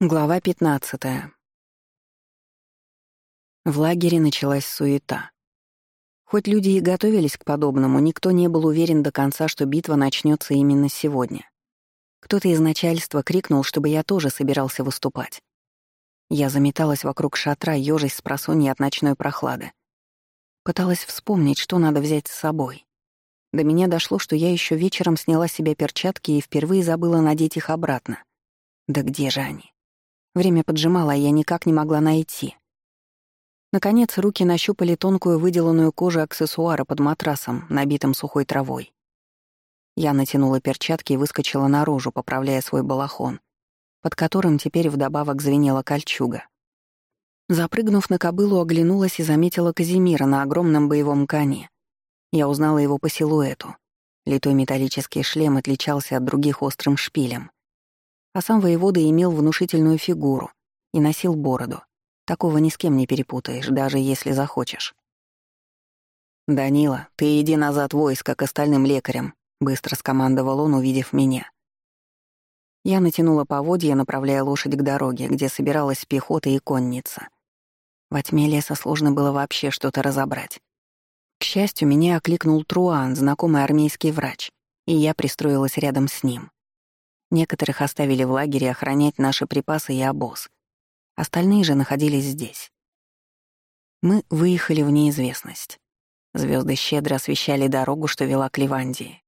Глава 15. В лагере началась суета. Хоть люди и готовились к подобному, никто не был уверен до конца, что битва начнется именно сегодня. Кто-то из начальства крикнул, чтобы я тоже собирался выступать. Я заметалась вокруг шатра, ёжась с просонья от ночной прохлады. Пыталась вспомнить, что надо взять с собой. До меня дошло, что я еще вечером сняла с себя перчатки и впервые забыла надеть их обратно. Да где же они? Время поджимало, а я никак не могла найти. Наконец, руки нащупали тонкую выделанную кожу аксессуара под матрасом, набитым сухой травой. Я натянула перчатки и выскочила наружу, поправляя свой балахон, под которым теперь вдобавок звенела кольчуга. Запрыгнув на кобылу, оглянулась и заметила Казимира на огромном боевом коне. Я узнала его по силуэту. Литой металлический шлем отличался от других острым шпилем. А сам воевода имел внушительную фигуру и носил бороду. Такого ни с кем не перепутаешь, даже если захочешь. «Данила, ты иди назад войска к остальным лекарям», — быстро скомандовал он, увидев меня. Я натянула поводья, направляя лошадь к дороге, где собиралась пехота и конница. Во тьме леса сложно было вообще что-то разобрать. К счастью, меня окликнул Труан, знакомый армейский врач, и я пристроилась рядом с ним. Некоторых оставили в лагере охранять наши припасы и обоз. Остальные же находились здесь. Мы выехали в неизвестность. Звезды щедро освещали дорогу, что вела к Ливандии.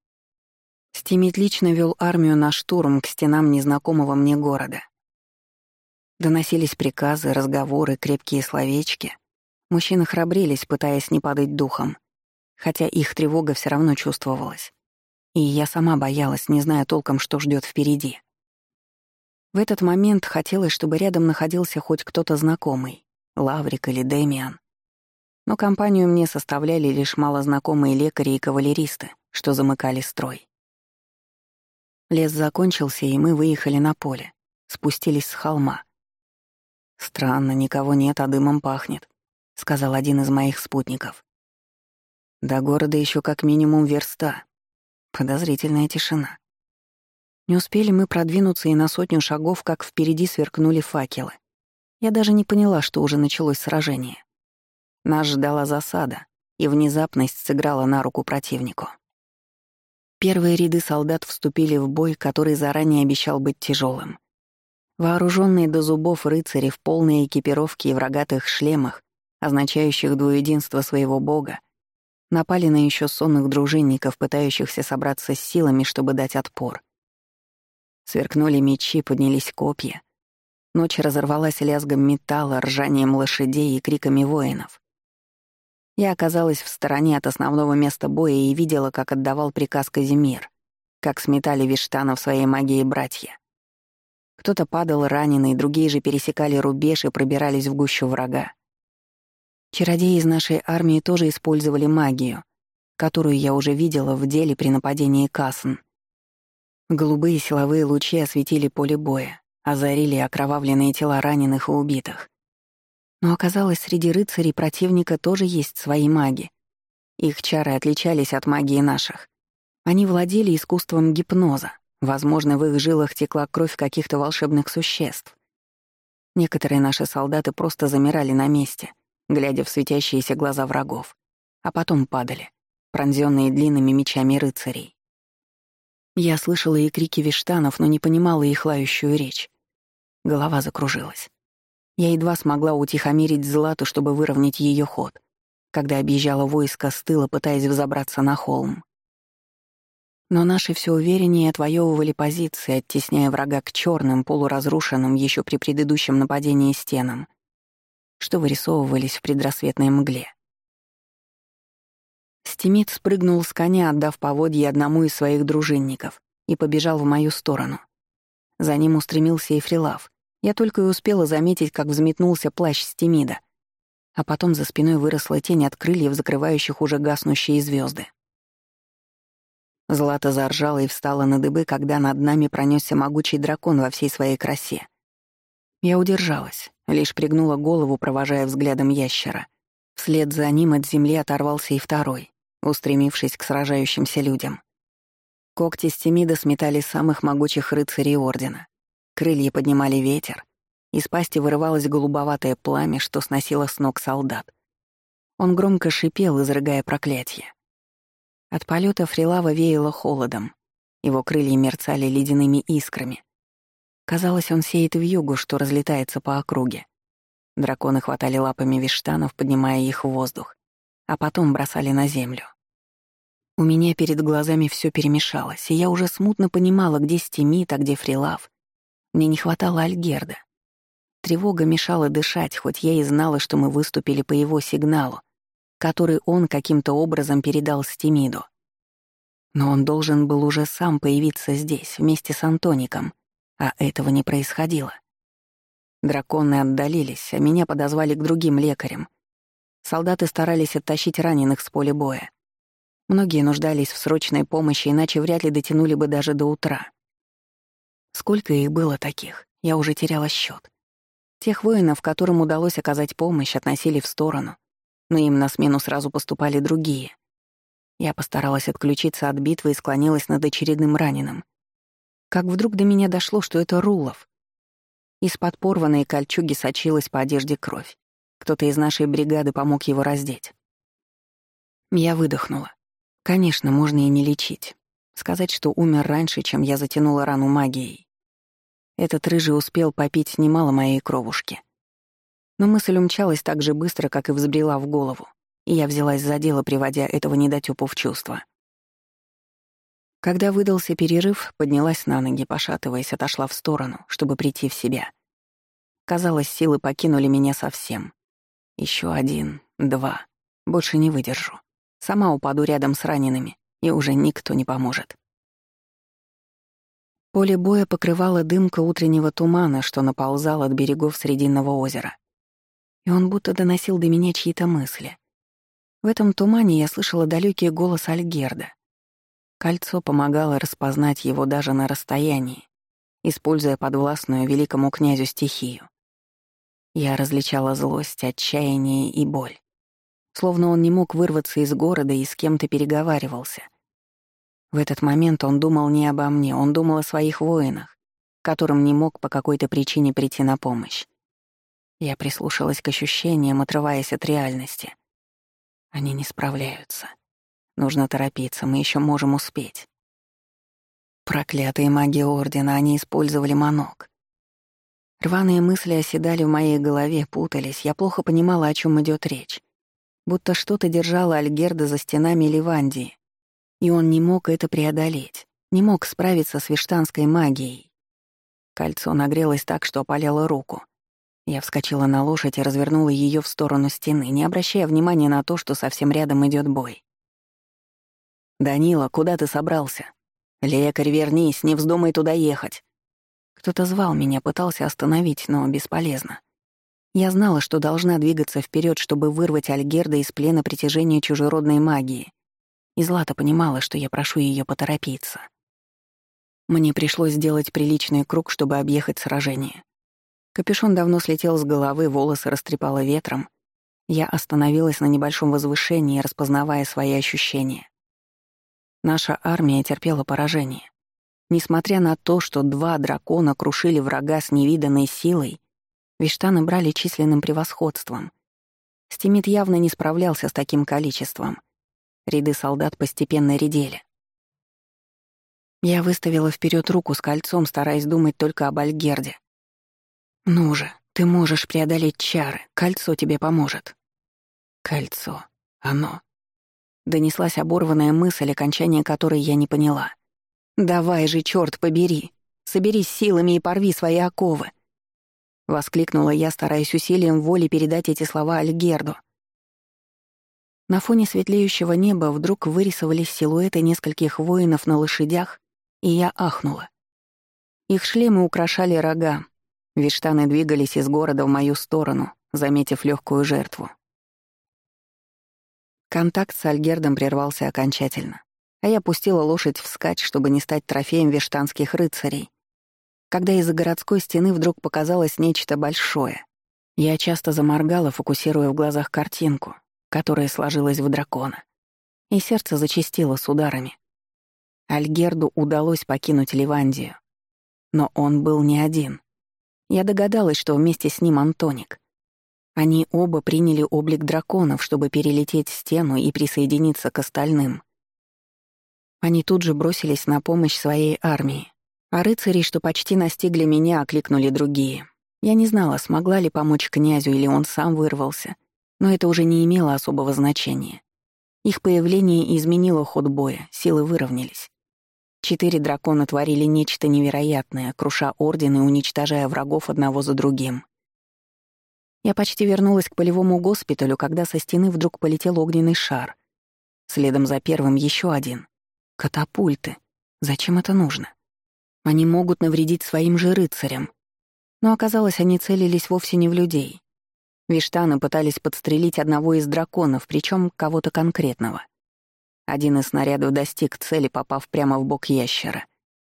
Стимит лично вел армию на штурм к стенам незнакомого мне города. Доносились приказы, разговоры, крепкие словечки. Мужчины храбрились, пытаясь не падать духом, хотя их тревога все равно чувствовалась. И я сама боялась, не зная толком, что ждет впереди. В этот момент хотелось, чтобы рядом находился хоть кто-то знакомый, Лаврик или Дэмиан. Но компанию мне составляли лишь малознакомые лекари и кавалеристы, что замыкали строй. Лес закончился, и мы выехали на поле, спустились с холма. «Странно, никого нет, а дымом пахнет», — сказал один из моих спутников. «До города еще как минимум верста», Подозрительная тишина. Не успели мы продвинуться и на сотню шагов, как впереди сверкнули факелы. Я даже не поняла, что уже началось сражение. Нас ждала засада, и внезапность сыграла на руку противнику. Первые ряды солдат вступили в бой, который заранее обещал быть тяжелым. Вооруженные до зубов рыцари в полной экипировке и в рогатых шлемах, означающих двуединство своего бога, напали на еще сонных дружинников, пытающихся собраться с силами, чтобы дать отпор. Сверкнули мечи, поднялись копья. Ночь разорвалась лязгом металла, ржанием лошадей и криками воинов. Я оказалась в стороне от основного места боя и видела, как отдавал приказ Казимир, как сметали Виштанов своей магией братья. Кто-то падал раненый, другие же пересекали рубеж и пробирались в гущу врага. Чародеи из нашей армии тоже использовали магию, которую я уже видела в деле при нападении Касн. Голубые силовые лучи осветили поле боя, озарили окровавленные тела раненых и убитых. Но оказалось, среди рыцарей противника тоже есть свои маги. Их чары отличались от магии наших. Они владели искусством гипноза. Возможно, в их жилах текла кровь каких-то волшебных существ. Некоторые наши солдаты просто замирали на месте, глядя в светящиеся глаза врагов, а потом падали, пронзенные длинными мечами рыцарей. Я слышала и крики виштанов, но не понимала их лающую речь. Голова закружилась. Я едва смогла утихомирить Злату, чтобы выровнять ее ход, когда объезжала войско с тыла, пытаясь взобраться на холм. Но наши все увереннее отвоевывали позиции, оттесняя врага к черным, полуразрушенным еще при предыдущем нападении стенам — что вырисовывались в предрассветной мгле. Стимит спрыгнул с коня, отдав поводье одному из своих дружинников, и побежал в мою сторону. За ним устремился и Фрилав. Я только и успела заметить, как взметнулся плащ Стимида, а потом за спиной выросла тень от крыльев, закрывающих уже гаснущие звезды. Злата заржала и встала на дыбы, когда над нами пронесся могучий дракон во всей своей красе. Я удержалась, лишь пригнула голову, провожая взглядом ящера. Вслед за ним от земли оторвался и второй, устремившись к сражающимся людям. Когти Стемида сметали самых могучих рыцарей Ордена. Крылья поднимали ветер, Из пасти вырывалось голубоватое пламя, что сносило с ног солдат. Он громко шипел, изрыгая проклятие. От полета Фрилава веяло холодом. Его крылья мерцали ледяными искрами. Казалось, он сеет в югу, что разлетается по округе. Драконы хватали лапами виштанов, поднимая их в воздух, а потом бросали на землю. У меня перед глазами все перемешалось, и я уже смутно понимала, где Стимит, а где Фрилав. Мне не хватало Альгерда. Тревога мешала дышать, хоть я и знала, что мы выступили по его сигналу, который он каким-то образом передал Стимиду. Но он должен был уже сам появиться здесь, вместе с Антоником, а этого не происходило. Драконы отдалились, а меня подозвали к другим лекарям. Солдаты старались оттащить раненых с поля боя. Многие нуждались в срочной помощи, иначе вряд ли дотянули бы даже до утра. Сколько их было таких, я уже теряла счет. Тех воинов, которым удалось оказать помощь, относили в сторону, но им на смену сразу поступали другие. Я постаралась отключиться от битвы и склонилась над очередным раненым. Как вдруг до меня дошло, что это Рулов, из-под порванной кольчуги сочилась по одежде кровь. Кто-то из нашей бригады помог его раздеть. Я выдохнула. Конечно, можно и не лечить. Сказать, что умер раньше, чем я затянула рану магией. Этот рыжий успел попить немало моей кровушки. Но мысль умчалась так же быстро, как и взбрела в голову, и я взялась за дело, приводя этого недотёпу в чувство. Когда выдался перерыв, поднялась на ноги, пошатываясь, отошла в сторону, чтобы прийти в себя. Казалось, силы покинули меня совсем. Еще один, два. Больше не выдержу. Сама упаду рядом с ранеными, и уже никто не поможет. Поле боя покрывала дымка утреннего тумана, что наползал от берегов Срединного озера. И он будто доносил до меня чьи-то мысли. В этом тумане я слышала далекий голос Альгерда. Кольцо помогало распознать его даже на расстоянии, используя подвластную великому князю стихию. Я различала злость, отчаяние и боль. Словно он не мог вырваться из города и с кем-то переговаривался. В этот момент он думал не обо мне, он думал о своих воинах, которым не мог по какой-то причине прийти на помощь. Я прислушалась к ощущениям, отрываясь от реальности. Они не справляются. Нужно торопиться, мы еще можем успеть. Проклятые маги Ордена, они использовали манок. Рваные мысли оседали в моей голове, путались, я плохо понимала, о чем идет речь. Будто что-то держало Альгерда за стенами Ливандии, и он не мог это преодолеть, не мог справиться с виштанской магией. Кольцо нагрелось так, что опаляло руку. Я вскочила на лошадь и развернула ее в сторону стены, не обращая внимания на то, что совсем рядом идет бой. «Данила, куда ты собрался? Лекарь, вернись, не вздумай туда ехать!» Кто-то звал меня, пытался остановить, но бесполезно. Я знала, что должна двигаться вперед, чтобы вырвать Альгерда из плена притяжения чужеродной магии. И Злата понимала, что я прошу ее поторопиться. Мне пришлось сделать приличный круг, чтобы объехать сражение. Капюшон давно слетел с головы, волосы растрепало ветром. Я остановилась на небольшом возвышении, распознавая свои ощущения. Наша армия терпела поражение. Несмотря на то, что два дракона крушили врага с невиданной силой, Виштаны брали численным превосходством. Стимит явно не справлялся с таким количеством. Ряды солдат постепенно редели. Я выставила вперед руку с кольцом, стараясь думать только об Альгерде. «Ну же, ты можешь преодолеть чары, кольцо тебе поможет». «Кольцо. Оно. Донеслась оборванная мысль, окончание которой я не поняла. «Давай же, черт побери! Соберись силами и порви свои оковы!» Воскликнула я, стараясь усилием воли передать эти слова Альгерду. На фоне светлеющего неба вдруг вырисовались силуэты нескольких воинов на лошадях, и я ахнула. Их шлемы украшали рога. Виштаны двигались из города в мою сторону, заметив легкую жертву. Контакт с Альгердом прервался окончательно, а я пустила лошадь вскачь, чтобы не стать трофеем вештанских рыцарей. Когда из-за городской стены вдруг показалось нечто большое, я часто заморгала, фокусируя в глазах картинку, которая сложилась в дракона, и сердце зачастило с ударами. Альгерду удалось покинуть Ливандию, но он был не один. Я догадалась, что вместе с ним Антоник. Они оба приняли облик драконов, чтобы перелететь стену и присоединиться к остальным. Они тут же бросились на помощь своей армии, а рыцари, что почти настигли меня, окликнули другие. Я не знала, смогла ли помочь князю или он сам вырвался, но это уже не имело особого значения. Их появление изменило ход боя, силы выровнялись. Четыре дракона творили нечто невероятное, круша орден и уничтожая врагов одного за другим. Я почти вернулась к полевому госпиталю, когда со стены вдруг полетел огненный шар. Следом за первым еще один. Катапульты. Зачем это нужно? Они могут навредить своим же рыцарям. Но оказалось, они целились вовсе не в людей. Виштаны пытались подстрелить одного из драконов, причем кого-то конкретного. Один из снарядов достиг цели, попав прямо в бок ящера,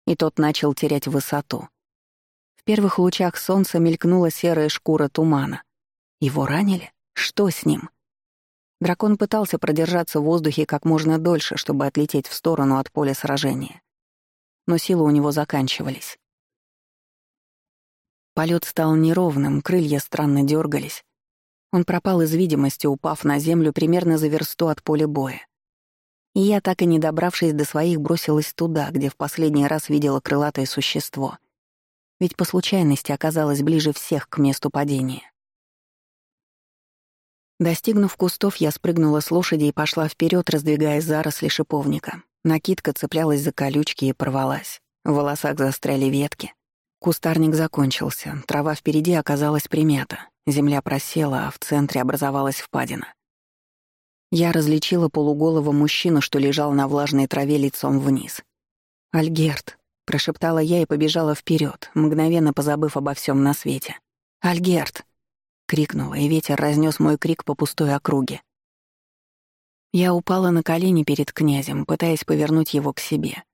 и тот начал терять высоту. В первых лучах солнца мелькнула серая шкура тумана. Его ранили? Что с ним? Дракон пытался продержаться в воздухе как можно дольше, чтобы отлететь в сторону от поля сражения. Но силы у него заканчивались. Полет стал неровным, крылья странно дергались. Он пропал из видимости, упав на землю примерно за версту от поля боя. И я, так и не добравшись до своих, бросилась туда, где в последний раз видела крылатое существо. Ведь по случайности оказалась ближе всех к месту падения. Достигнув кустов, я спрыгнула с лошади и пошла вперед, раздвигая заросли шиповника. Накидка цеплялась за колючки и порвалась. В волосах застряли ветки. Кустарник закончился, трава впереди оказалась примята, земля просела, а в центре образовалась впадина. Я различила полуголого мужчину, что лежал на влажной траве лицом вниз. «Альгерт», — прошептала я и побежала вперед, мгновенно позабыв обо всем на свете. «Альгерт!» Крикнула, и ветер разнес мой крик по пустой округе. Я упала на колени перед князем, пытаясь повернуть его к себе.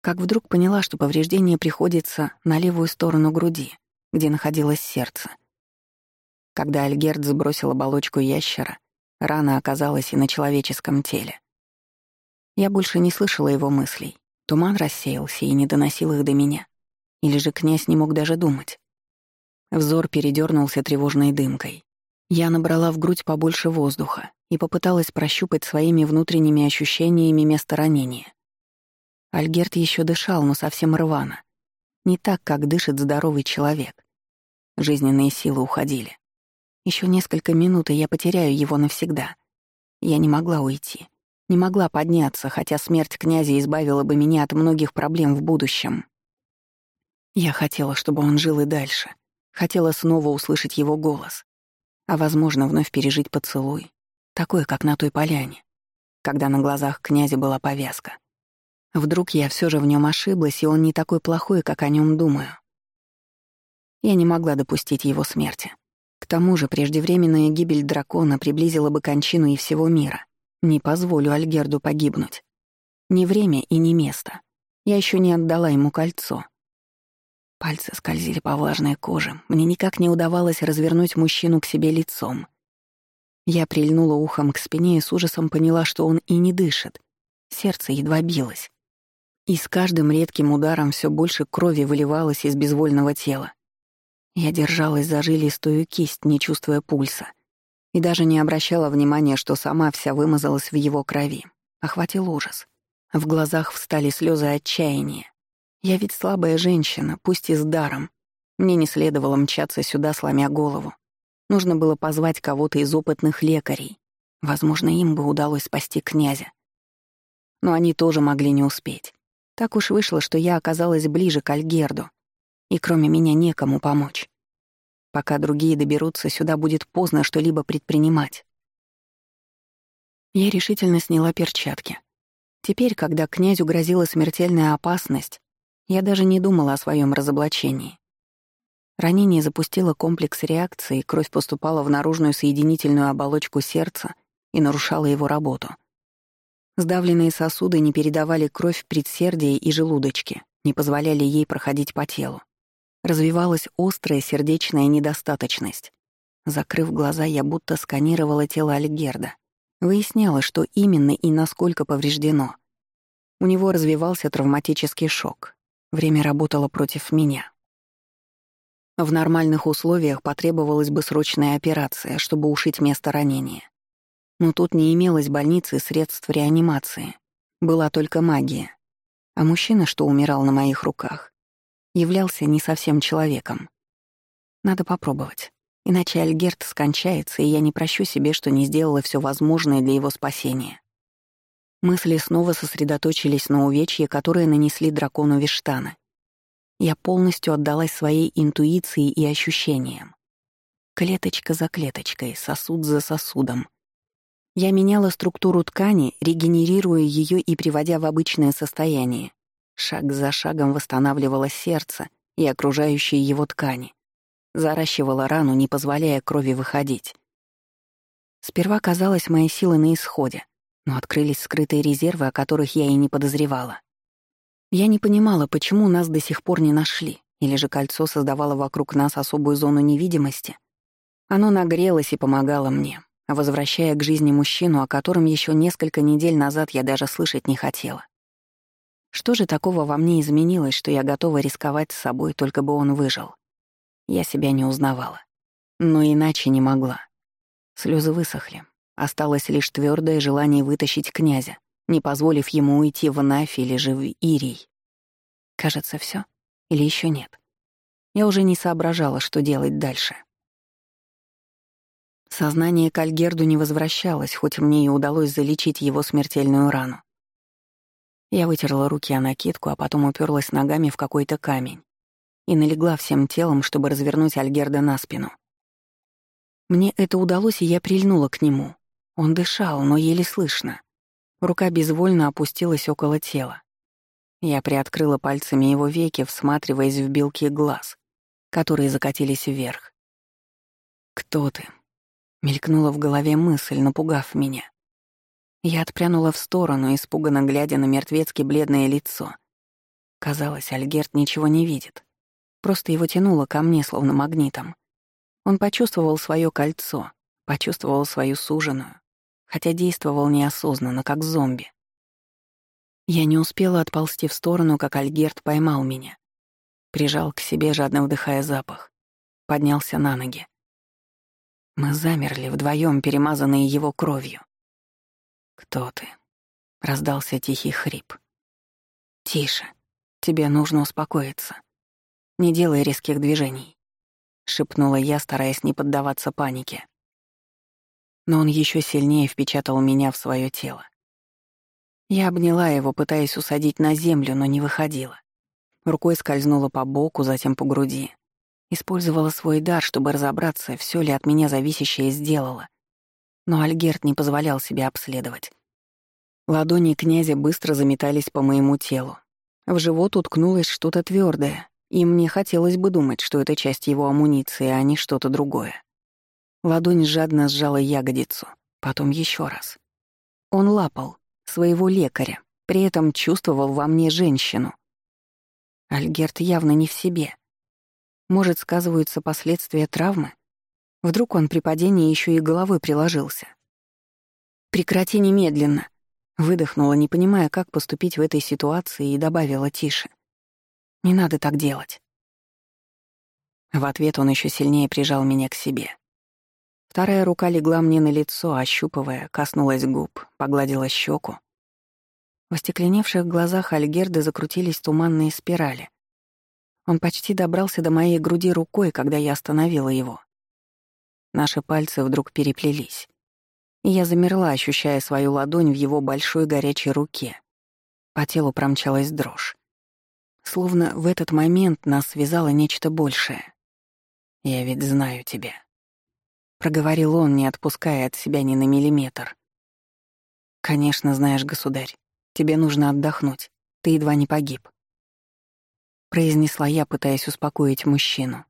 Как вдруг поняла, что повреждение приходится на левую сторону груди, где находилось сердце. Когда Альгерд сбросил оболочку ящера, рана оказалась и на человеческом теле. Я больше не слышала его мыслей. Туман рассеялся и не доносил их до меня. Или же князь не мог даже думать. Взор передернулся тревожной дымкой. Я набрала в грудь побольше воздуха и попыталась прощупать своими внутренними ощущениями место ранения. Альгерт еще дышал, но совсем рвано. Не так, как дышит здоровый человек. Жизненные силы уходили. Еще несколько минут, и я потеряю его навсегда. Я не могла уйти. Не могла подняться, хотя смерть князя избавила бы меня от многих проблем в будущем. Я хотела, чтобы он жил и дальше — Хотела снова услышать его голос. А, возможно, вновь пережить поцелуй. Такой, как на той поляне, когда на глазах князя была повязка. Вдруг я все же в нем ошиблась, и он не такой плохой, как о нем думаю. Я не могла допустить его смерти. К тому же преждевременная гибель дракона приблизила бы кончину и всего мира. Не позволю Альгерду погибнуть. Ни время и ни место. Я еще не отдала ему кольцо. Пальцы скользили по влажной коже. Мне никак не удавалось развернуть мужчину к себе лицом. Я прильнула ухом к спине и с ужасом поняла, что он и не дышит. Сердце едва билось. И с каждым редким ударом все больше крови выливалось из безвольного тела. Я держалась за жилистую кисть, не чувствуя пульса, и даже не обращала внимания, что сама вся вымазалась в его крови. Охватил ужас. В глазах встали слезы отчаяния. Я ведь слабая женщина, пусть и с даром. Мне не следовало мчаться сюда, сломя голову. Нужно было позвать кого-то из опытных лекарей. Возможно, им бы удалось спасти князя. Но они тоже могли не успеть. Так уж вышло, что я оказалась ближе к Альгерду, и кроме меня некому помочь. Пока другие доберутся, сюда будет поздно что-либо предпринимать. Я решительно сняла перчатки. Теперь, когда князю грозила смертельная опасность, я даже не думала о своем разоблачении. Ранение запустило комплекс реакции, кровь поступала в наружную соединительную оболочку сердца и нарушала его работу. Сдавленные сосуды не передавали кровь в предсердие и желудочки, не позволяли ей проходить по телу. Развивалась острая сердечная недостаточность. Закрыв глаза, я будто сканировала тело Альгерда. Выясняла, что именно и насколько повреждено. У него развивался травматический шок, Время работало против меня. В нормальных условиях потребовалась бы срочная операция, чтобы ушить место ранения. Но тут не имелось больницы и средств реанимации. Была только магия. А мужчина, что умирал на моих руках, являлся не совсем человеком. Надо попробовать. Иначе Альгерт скончается, и я не прощу себе, что не сделала все возможное для его спасения. Мысли снова сосредоточились на увечье, которое нанесли дракону Виштана. Я полностью отдалась своей интуиции и ощущениям. Клеточка за клеточкой, сосуд за сосудом. Я меняла структуру ткани, регенерируя ее и приводя в обычное состояние. Шаг за шагом восстанавливала сердце и окружающие его ткани. Заращивала рану, не позволяя крови выходить. Сперва казалось, мои силы на исходе, но открылись скрытые резервы, о которых я и не подозревала. Я не понимала, почему нас до сих пор не нашли, или же кольцо создавало вокруг нас особую зону невидимости. Оно нагрелось и помогало мне, возвращая к жизни мужчину, о котором еще несколько недель назад я даже слышать не хотела. Что же такого во мне изменилось, что я готова рисковать с собой, только бы он выжил? Я себя не узнавала. Но иначе не могла. Слезы высохли. Осталось лишь твердое желание вытащить князя, не позволив ему уйти в Нафи или же в Ирий. Кажется, все Или еще нет? Я уже не соображала, что делать дальше. Сознание к Альгерду не возвращалось, хоть мне и удалось залечить его смертельную рану. Я вытерла руки о накидку, а потом уперлась ногами в какой-то камень и налегла всем телом, чтобы развернуть Альгерда на спину. Мне это удалось, и я прильнула к нему. Он дышал, но еле слышно. Рука безвольно опустилась около тела. Я приоткрыла пальцами его веки, всматриваясь в белки глаз, которые закатились вверх. «Кто ты?» — мелькнула в голове мысль, напугав меня. Я отпрянула в сторону, испуганно глядя на мертвецки бледное лицо. Казалось, Альгерт ничего не видит. Просто его тянуло ко мне, словно магнитом. Он почувствовал свое кольцо, почувствовал свою суженую, хотя действовал неосознанно, как зомби. Я не успела отползти в сторону, как Альгерт поймал меня. Прижал к себе, жадно вдыхая запах. Поднялся на ноги. Мы замерли, вдвоем перемазанные его кровью. «Кто ты?» — раздался тихий хрип. «Тише. Тебе нужно успокоиться. Не делай резких движений», — шепнула я, стараясь не поддаваться панике но он еще сильнее впечатал меня в свое тело. Я обняла его, пытаясь усадить на землю, но не выходила. Рукой скользнула по боку, затем по груди. Использовала свой дар, чтобы разобраться, все ли от меня зависящее сделала. Но Альгерт не позволял себе обследовать. Ладони князя быстро заметались по моему телу. В живот уткнулось что-то твердое, и мне хотелось бы думать, что это часть его амуниции, а не что-то другое. Ладонь жадно сжала ягодицу, потом еще раз. Он лапал своего лекаря, при этом чувствовал во мне женщину. Альгерт явно не в себе. Может, сказываются последствия травмы? Вдруг он при падении еще и головой приложился. «Прекрати немедленно!» Выдохнула, не понимая, как поступить в этой ситуации, и добавила тише. «Не надо так делать». В ответ он еще сильнее прижал меня к себе. Вторая рука легла мне на лицо, ощупывая, коснулась губ, погладила щеку. В остекленевших глазах Альгерды закрутились туманные спирали. Он почти добрался до моей груди рукой, когда я остановила его. Наши пальцы вдруг переплелись. И я замерла, ощущая свою ладонь в его большой горячей руке. По телу промчалась дрожь. Словно в этот момент нас связало нечто большее. «Я ведь знаю тебя», проговорил он, не отпуская от себя ни на миллиметр. «Конечно, знаешь, государь, тебе нужно отдохнуть. Ты едва не погиб», — произнесла я, пытаясь успокоить мужчину.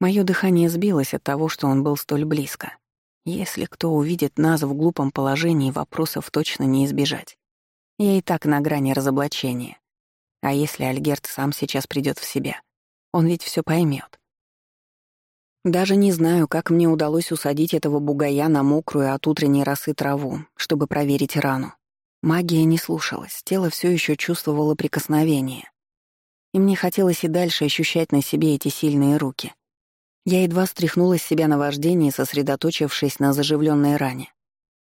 Моё дыхание сбилось от того, что он был столь близко. Если кто увидит нас в глупом положении, вопросов точно не избежать. Я и так на грани разоблачения. А если Альгерт сам сейчас придёт в себя? Он ведь всё поймёт. Даже не знаю, как мне удалось усадить этого бугая на мокрую от утренней росы траву, чтобы проверить рану. Магия не слушалась, тело все еще чувствовало прикосновение. И мне хотелось и дальше ощущать на себе эти сильные руки. Я едва стряхнула с себя на вождение, сосредоточившись на заживленной ране.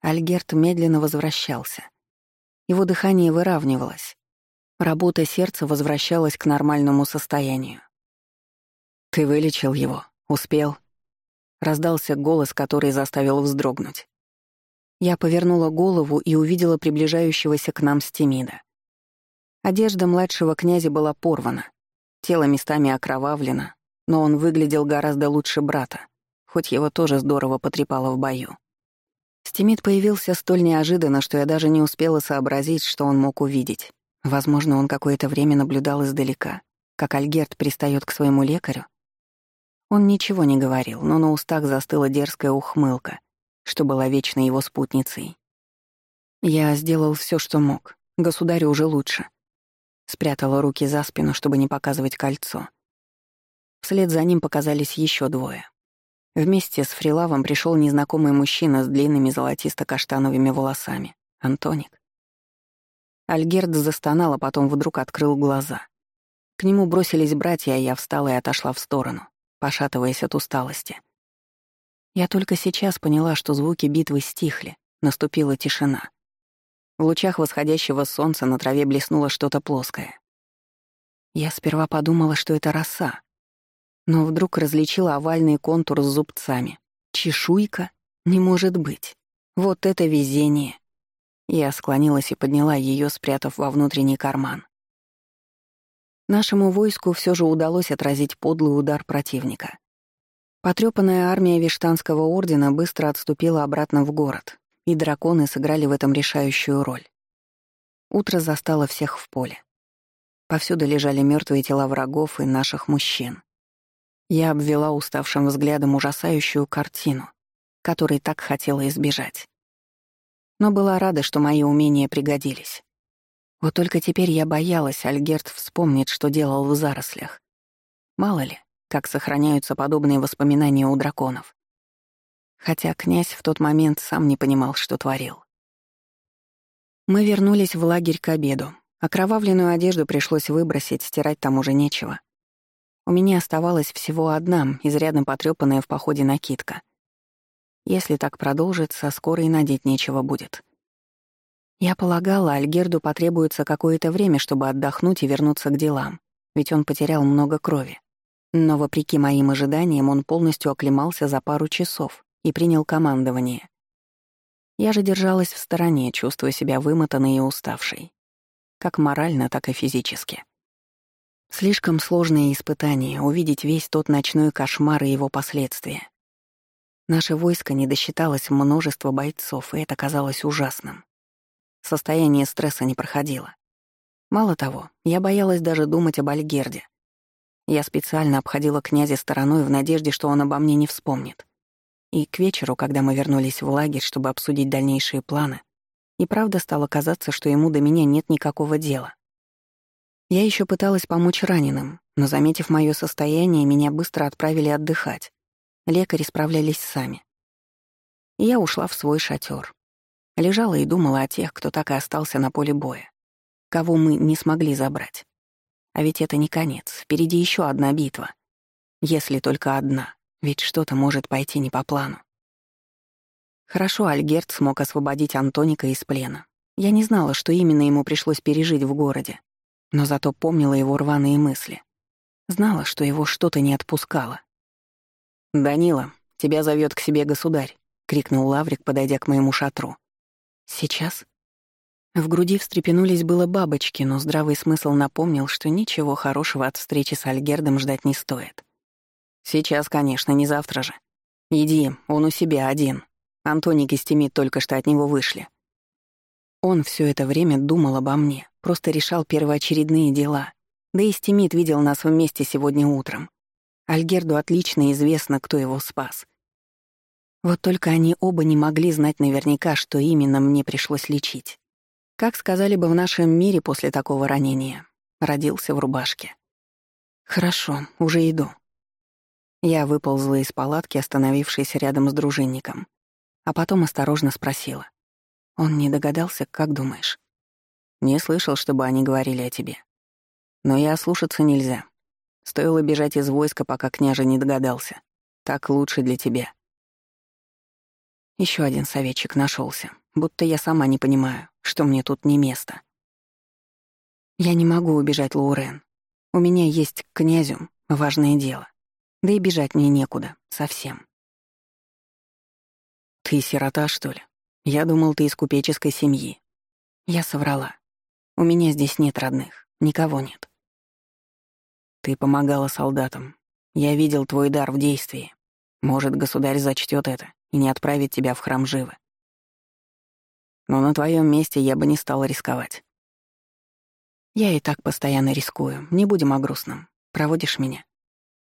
Альгерт медленно возвращался. Его дыхание выравнивалось. Работа сердца возвращалась к нормальному состоянию. «Ты вылечил его? Успел?» Раздался голос, который заставил вздрогнуть. Я повернула голову и увидела приближающегося к нам Стемида. Одежда младшего князя была порвана, тело местами окровавлено, но он выглядел гораздо лучше брата, хоть его тоже здорово потрепало в бою. Стимид появился столь неожиданно, что я даже не успела сообразить, что он мог увидеть. Возможно, он какое-то время наблюдал издалека, как Альгерт пристает к своему лекарю. Он ничего не говорил, но на устах застыла дерзкая ухмылка, что была вечной его спутницей. Я сделал все, что мог. Государю уже лучше. Спрятала руки за спину, чтобы не показывать кольцо. Вслед за ним показались еще двое. Вместе с Фрилавом пришел незнакомый мужчина с длинными золотисто-каштановыми волосами. Антоник. Альгерд застонал, а потом вдруг открыл глаза. К нему бросились братья, а я встала и отошла в сторону, пошатываясь от усталости. Я только сейчас поняла, что звуки битвы стихли, наступила тишина. В лучах восходящего солнца на траве блеснуло что-то плоское. Я сперва подумала, что это роса, но вдруг различила овальный контур с зубцами. Чешуйка? Не может быть. Вот это везение. Я склонилась и подняла ее, спрятав во внутренний карман. Нашему войску все же удалось отразить подлый удар противника. Потрёпанная армия Виштанского ордена быстро отступила обратно в город, и драконы сыграли в этом решающую роль. Утро застало всех в поле. Повсюду лежали мертвые тела врагов и наших мужчин. Я обвела уставшим взглядом ужасающую картину, которой так хотела избежать. Но была рада, что мои умения пригодились. Вот только теперь я боялась, Альгерт вспомнит, что делал в зарослях. Мало ли, как сохраняются подобные воспоминания у драконов хотя князь в тот момент сам не понимал, что творил. Мы вернулись в лагерь к обеду. Окровавленную одежду пришлось выбросить, стирать там уже нечего. У меня оставалась всего одна, изрядно потрёпанная в походе накидка. Если так продолжится, скоро и надеть нечего будет. Я полагала, Альгерду потребуется какое-то время, чтобы отдохнуть и вернуться к делам, ведь он потерял много крови. Но, вопреки моим ожиданиям, он полностью оклемался за пару часов и принял командование. Я же держалась в стороне, чувствуя себя вымотанной и уставшей. Как морально, так и физически. Слишком сложное испытание — увидеть весь тот ночной кошмар и его последствия. Наше войско не досчиталось множества бойцов, и это казалось ужасным. Состояние стресса не проходило. Мало того, я боялась даже думать об Альгерде. Я специально обходила князя стороной в надежде, что он обо мне не вспомнит. И к вечеру, когда мы вернулись в лагерь, чтобы обсудить дальнейшие планы, и правда стало казаться, что ему до меня нет никакого дела. Я еще пыталась помочь раненым, но, заметив мое состояние, меня быстро отправили отдыхать. Лекари справлялись сами. Я ушла в свой шатер. Лежала и думала о тех, кто так и остался на поле боя, кого мы не смогли забрать. А ведь это не конец, впереди еще одна битва. Если только одна. Ведь что-то может пойти не по плану. Хорошо Альгерт смог освободить Антоника из плена. Я не знала, что именно ему пришлось пережить в городе, но зато помнила его рваные мысли. Знала, что его что-то не отпускало. «Данила, тебя зовет к себе государь», — крикнул Лаврик, подойдя к моему шатру. «Сейчас?» В груди встрепенулись было бабочки, но здравый смысл напомнил, что ничего хорошего от встречи с Альгердом ждать не стоит. Сейчас, конечно, не завтра же. Иди, он у себя один. Антоник и Стимит только что от него вышли. Он все это время думал обо мне, просто решал первоочередные дела. Да и Стимит видел нас вместе сегодня утром. Альгерду отлично известно, кто его спас. Вот только они оба не могли знать наверняка, что именно мне пришлось лечить. Как сказали бы в нашем мире после такого ранения, родился в рубашке. «Хорошо, уже иду», я выползла из палатки, остановившейся рядом с дружинником, а потом осторожно спросила. Он не догадался, как думаешь? Не слышал, чтобы они говорили о тебе. Но и ослушаться нельзя. Стоило бежать из войска, пока княжа не догадался. Так лучше для тебя. Еще один советчик нашелся, будто я сама не понимаю, что мне тут не место. Я не могу убежать, Лоурен. У меня есть к князю важное дело. Да и бежать мне некуда, совсем. Ты сирота, что ли? Я думал, ты из купеческой семьи. Я соврала. У меня здесь нет родных, никого нет. Ты помогала солдатам. Я видел твой дар в действии. Может, государь зачтет это и не отправит тебя в храм живо. Но на твоем месте я бы не стала рисковать. Я и так постоянно рискую. Не будем о грустном. Проводишь меня?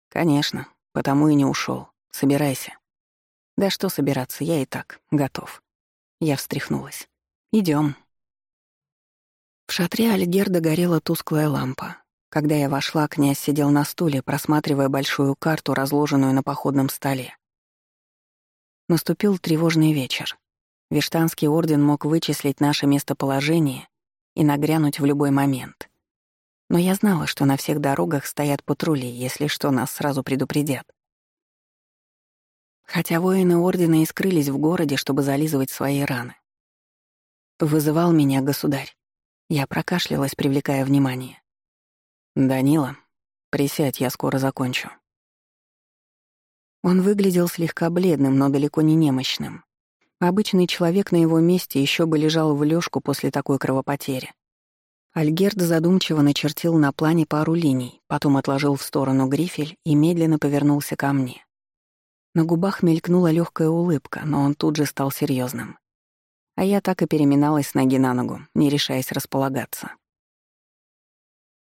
Конечно, потому и не ушел. Собирайся. Да что собираться, я и так готов. Я встряхнулась. Идем. В шатре Альгерда горела тусклая лампа. Когда я вошла, князь сидел на стуле, просматривая большую карту, разложенную на походном столе. Наступил тревожный вечер. Виштанский орден мог вычислить наше местоположение и нагрянуть в любой момент. Но я знала, что на всех дорогах стоят патрули, если что, нас сразу предупредят. Хотя воины ордена и скрылись в городе, чтобы зализывать свои раны. Вызывал меня государь. Я прокашлялась, привлекая внимание. «Данила, присядь, я скоро закончу». Он выглядел слегка бледным, но далеко не немощным. Обычный человек на его месте еще бы лежал в лёжку после такой кровопотери. Альгерд задумчиво начертил на плане пару линий, потом отложил в сторону грифель и медленно повернулся ко мне. На губах мелькнула легкая улыбка, но он тут же стал серьезным. А я так и переминалась с ноги на ногу, не решаясь располагаться.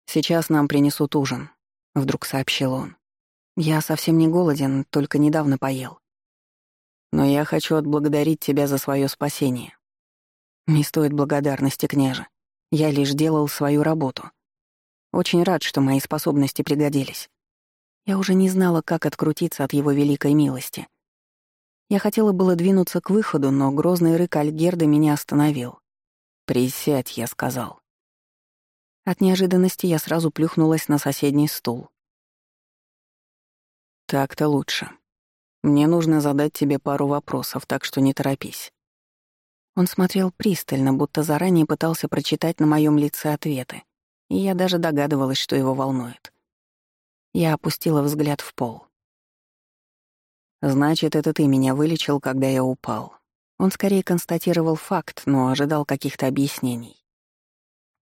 «Сейчас нам принесут ужин», — вдруг сообщил он. «Я совсем не голоден, только недавно поел. Но я хочу отблагодарить тебя за свое спасение. Не стоит благодарности, княже. Я лишь делал свою работу. Очень рад, что мои способности пригодились. Я уже не знала, как открутиться от его великой милости. Я хотела было двинуться к выходу, но грозный рык Альгерда меня остановил. «Присядь», — я сказал. От неожиданности я сразу плюхнулась на соседний стул. «Так-то лучше. Мне нужно задать тебе пару вопросов, так что не торопись». Он смотрел пристально, будто заранее пытался прочитать на моем лице ответы, и я даже догадывалась, что его волнует. Я опустила взгляд в пол. «Значит, это ты меня вылечил, когда я упал». Он скорее констатировал факт, но ожидал каких-то объяснений.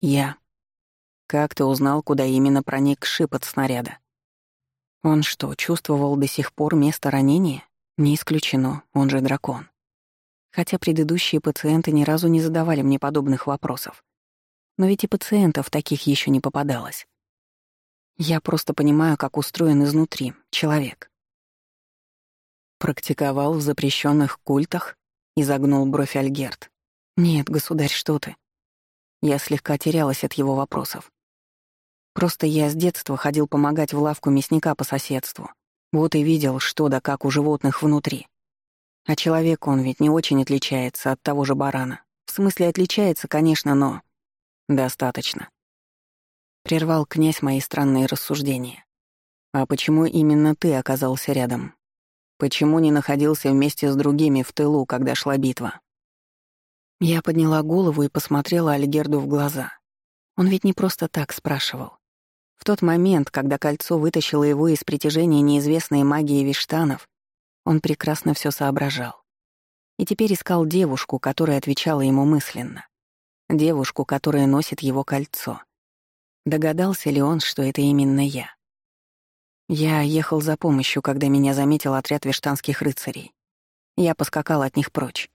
«Я», как ты узнал, куда именно проник шип от снаряда? Он что, чувствовал до сих пор место ранения? Не исключено, он же дракон. Хотя предыдущие пациенты ни разу не задавали мне подобных вопросов. Но ведь и пациентов таких еще не попадалось. Я просто понимаю, как устроен изнутри человек. Практиковал в запрещенных культах? Изогнул бровь Альгерт. Нет, государь, что ты? Я слегка терялась от его вопросов. Просто я с детства ходил помогать в лавку мясника по соседству. Вот и видел, что да как у животных внутри. А человек он ведь не очень отличается от того же барана. В смысле, отличается, конечно, но... Достаточно. Прервал князь мои странные рассуждения. А почему именно ты оказался рядом? Почему не находился вместе с другими в тылу, когда шла битва? Я подняла голову и посмотрела Альгерду в глаза. Он ведь не просто так спрашивал. В тот момент, когда кольцо вытащило его из притяжения неизвестной магии Виштанов, он прекрасно все соображал. И теперь искал девушку, которая отвечала ему мысленно. Девушку, которая носит его кольцо. Догадался ли он, что это именно я? Я ехал за помощью, когда меня заметил отряд виштанских рыцарей. Я поскакал от них прочь.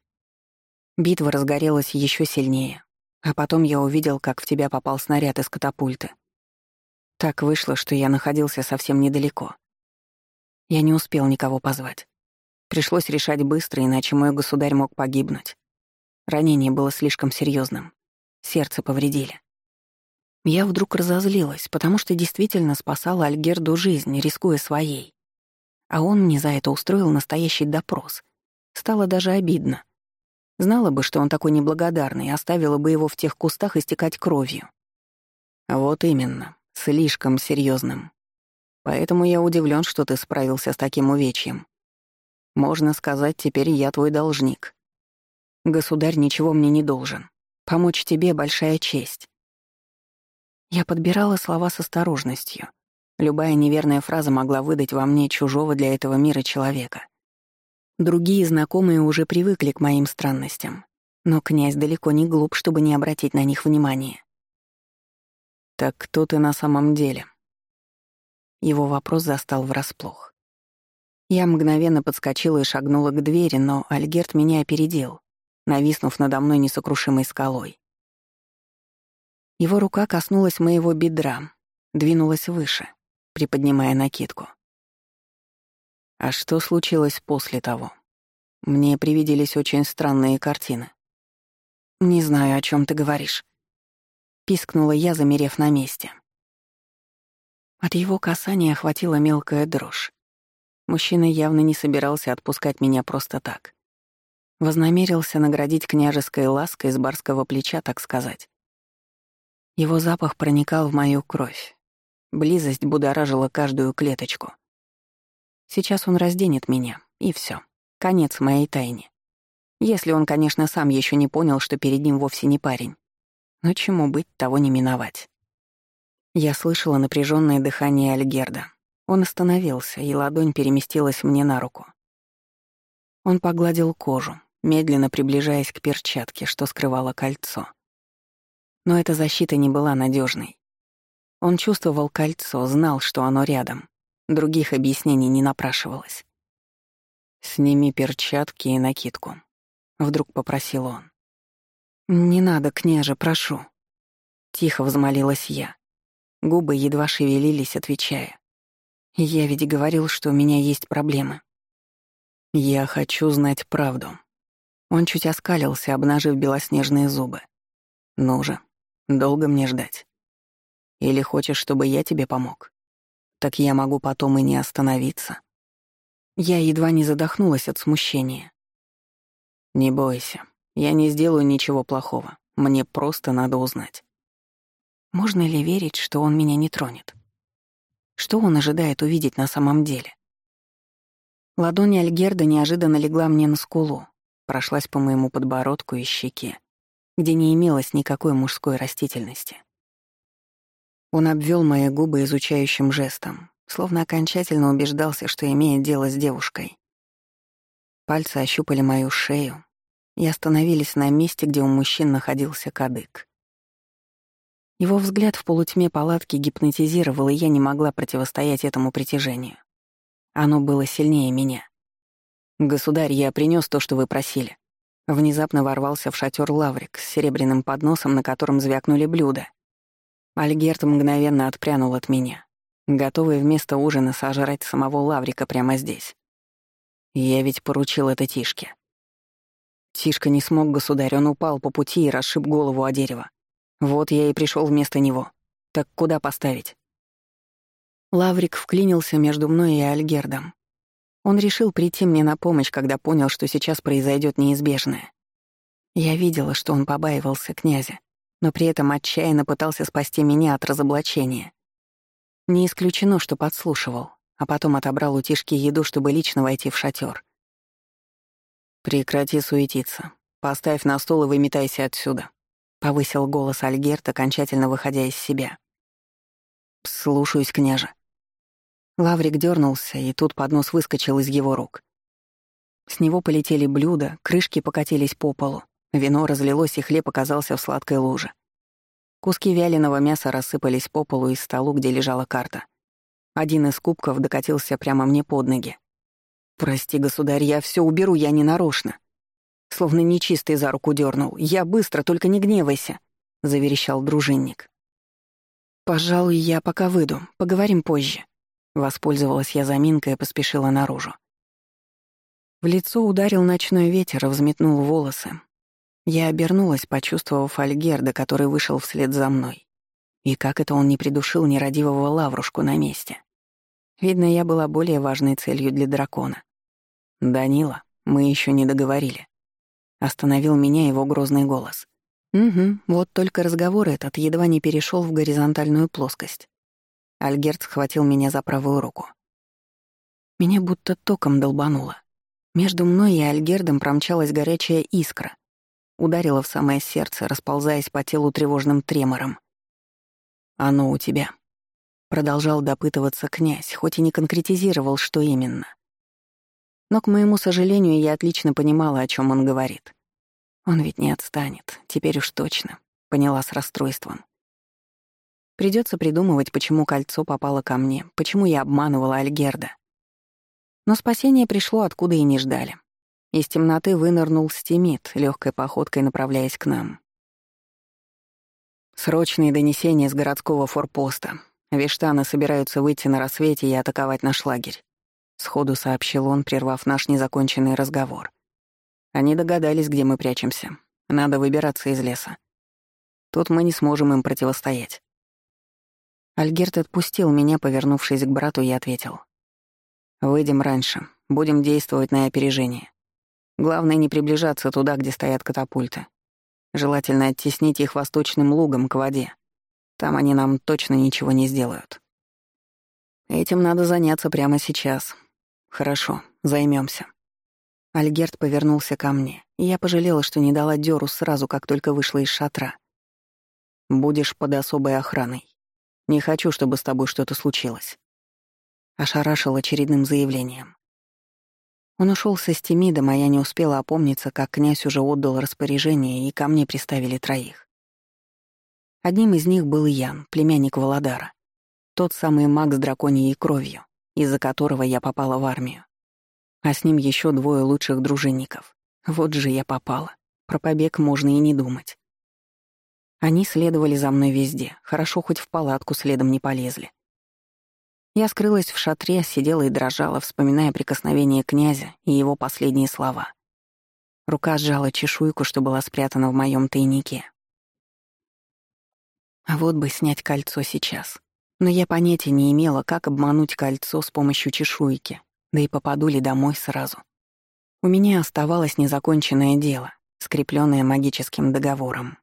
Битва разгорелась еще сильнее, а потом я увидел, как в тебя попал снаряд из катапульты. Так вышло, что я находился совсем недалеко. Я не успел никого позвать. Пришлось решать быстро, иначе мой государь мог погибнуть. Ранение было слишком серьезным. Сердце повредили. Я вдруг разозлилась, потому что действительно спасала Альгерду жизнь, рискуя своей. А он мне за это устроил настоящий допрос. Стало даже обидно. Знала бы, что он такой неблагодарный, оставила бы его в тех кустах истекать кровью. Вот именно. — Слишком серьезным. Поэтому я удивлен, что ты справился с таким увечьем. Можно сказать, теперь я твой должник. Государь ничего мне не должен. Помочь тебе — большая честь. Я подбирала слова с осторожностью. Любая неверная фраза могла выдать во мне чужого для этого мира человека. Другие знакомые уже привыкли к моим странностям, но князь далеко не глуп, чтобы не обратить на них внимания. «Так кто ты на самом деле?» Его вопрос застал врасплох. Я мгновенно подскочила и шагнула к двери, но Альгерт меня опередил, нависнув надо мной несокрушимой скалой. Его рука коснулась моего бедра, двинулась выше, приподнимая накидку. А что случилось после того? Мне привиделись очень странные картины. «Не знаю, о чем ты говоришь», — пискнула я, замерев на месте. От его касания охватила мелкая дрожь. Мужчина явно не собирался отпускать меня просто так. Вознамерился наградить княжеской лаской с барского плеча, так сказать. Его запах проникал в мою кровь. Близость будоражила каждую клеточку. Сейчас он разденет меня, и все. Конец моей тайне. Если он, конечно, сам еще не понял, что перед ним вовсе не парень. Но чему быть, того не миновать. Я слышала напряженное дыхание Альгерда. Он остановился, и ладонь переместилась мне на руку. Он погладил кожу, медленно приближаясь к перчатке, что скрывало кольцо. Но эта защита не была надежной. Он чувствовал кольцо, знал, что оно рядом. Других объяснений не напрашивалось. «Сними перчатки и накидку», — вдруг попросил он. «Не надо, княже, прошу». Тихо взмолилась я. Губы едва шевелились, отвечая. «Я ведь говорил, что у меня есть проблемы». «Я хочу знать правду». Он чуть оскалился, обнажив белоснежные зубы. «Ну же, Долго мне ждать? Или хочешь, чтобы я тебе помог? Так я могу потом и не остановиться. Я едва не задохнулась от смущения. Не бойся, я не сделаю ничего плохого. Мне просто надо узнать. Можно ли верить, что он меня не тронет? Что он ожидает увидеть на самом деле? Ладонь Альгерда неожиданно легла мне на скулу, прошлась по моему подбородку и щеке где не имелось никакой мужской растительности. Он обвел мои губы изучающим жестом, словно окончательно убеждался, что имеет дело с девушкой. Пальцы ощупали мою шею и остановились на месте, где у мужчин находился кадык. Его взгляд в полутьме палатки гипнотизировал, и я не могла противостоять этому притяжению. Оно было сильнее меня. «Государь, я принес то, что вы просили». Внезапно ворвался в шатер Лаврик с серебряным подносом, на котором звякнули блюда. Альгерт мгновенно отпрянул от меня, готовый вместо ужина сожрать самого Лаврика прямо здесь. Я ведь поручил это Тишке. Тишка не смог, государь, он упал по пути и расшиб голову о дерево. Вот я и пришел вместо него. Так куда поставить? Лаврик вклинился между мной и Альгердом, он решил прийти мне на помощь, когда понял, что сейчас произойдет неизбежное. Я видела, что он побаивался князя, но при этом отчаянно пытался спасти меня от разоблачения. Не исключено, что подслушивал, а потом отобрал у Тишки еду, чтобы лично войти в шатер. «Прекрати суетиться. Поставь на стол и выметайся отсюда», — повысил голос Альгерт, окончательно выходя из себя. «Слушаюсь, княже», Лаврик дернулся, и тут поднос выскочил из его рук. С него полетели блюда, крышки покатились по полу, вино разлилось, и хлеб оказался в сладкой луже. Куски вяленого мяса рассыпались по полу и столу, где лежала карта. Один из кубков докатился прямо мне под ноги. «Прости, государь, я все уберу, я не нарочно». Словно нечистый за руку дернул. «Я быстро, только не гневайся», — заверещал дружинник. «Пожалуй, я пока выйду, поговорим позже». Воспользовалась я заминкой и поспешила наружу. В лицо ударил ночной ветер и взметнул волосы. Я обернулась, почувствовав Альгерда, который вышел вслед за мной. И как это он не придушил нерадивого лаврушку на месте. Видно, я была более важной целью для дракона. «Данила, мы еще не договорили». Остановил меня его грозный голос. Угу, вот только разговор этот едва не перешел в горизонтальную плоскость. Альгерт схватил меня за правую руку. Меня будто током долбануло. Между мной и Альгердом промчалась горячая искра. Ударила в самое сердце, расползаясь по телу тревожным тремором. «Оно у тебя», — продолжал допытываться князь, хоть и не конкретизировал, что именно. Но, к моему сожалению, я отлично понимала, о чем он говорит. Он ведь не отстанет, теперь уж точно, поняла с расстройством. Придется придумывать, почему кольцо попало ко мне, почему я обманывала Альгерда. Но спасение пришло, откуда и не ждали. Из темноты вынырнул Стимит, легкой походкой направляясь к нам. Срочные донесения с городского форпоста. Виштаны собираются выйти на рассвете и атаковать наш лагерь. Сходу сообщил он, прервав наш незаконченный разговор. Они догадались, где мы прячемся. Надо выбираться из леса. Тут мы не сможем им противостоять. Альгерт отпустил меня, повернувшись к брату, и ответил. «Выйдем раньше. Будем действовать на опережение. Главное не приближаться туда, где стоят катапульты. Желательно оттеснить их восточным лугом к воде. Там они нам точно ничего не сделают. Этим надо заняться прямо сейчас. Хорошо, займемся. Альгерт повернулся ко мне, и я пожалела, что не дала дёру сразу, как только вышла из шатра. «Будешь под особой охраной. Не хочу, чтобы с тобой что-то случилось». Ошарашил очередным заявлением. Он ушел со Стемидом, а я не успела опомниться, как князь уже отдал распоряжение, и ко мне приставили троих. Одним из них был Ян, племянник Володара. Тот самый маг с драконьей кровью, из-за которого я попала в армию. А с ним еще двое лучших дружинников. Вот же я попала. Про побег можно и не думать. Они следовали за мной везде, хорошо хоть в палатку следом не полезли. Я скрылась в шатре, сидела и дрожала, вспоминая прикосновение князя и его последние слова. Рука сжала чешуйку, что была спрятана в моем тайнике. А вот бы снять кольцо сейчас. Но я понятия не имела, как обмануть кольцо с помощью чешуйки, да и попаду ли домой сразу. У меня оставалось незаконченное дело, скрепленное магическим договором.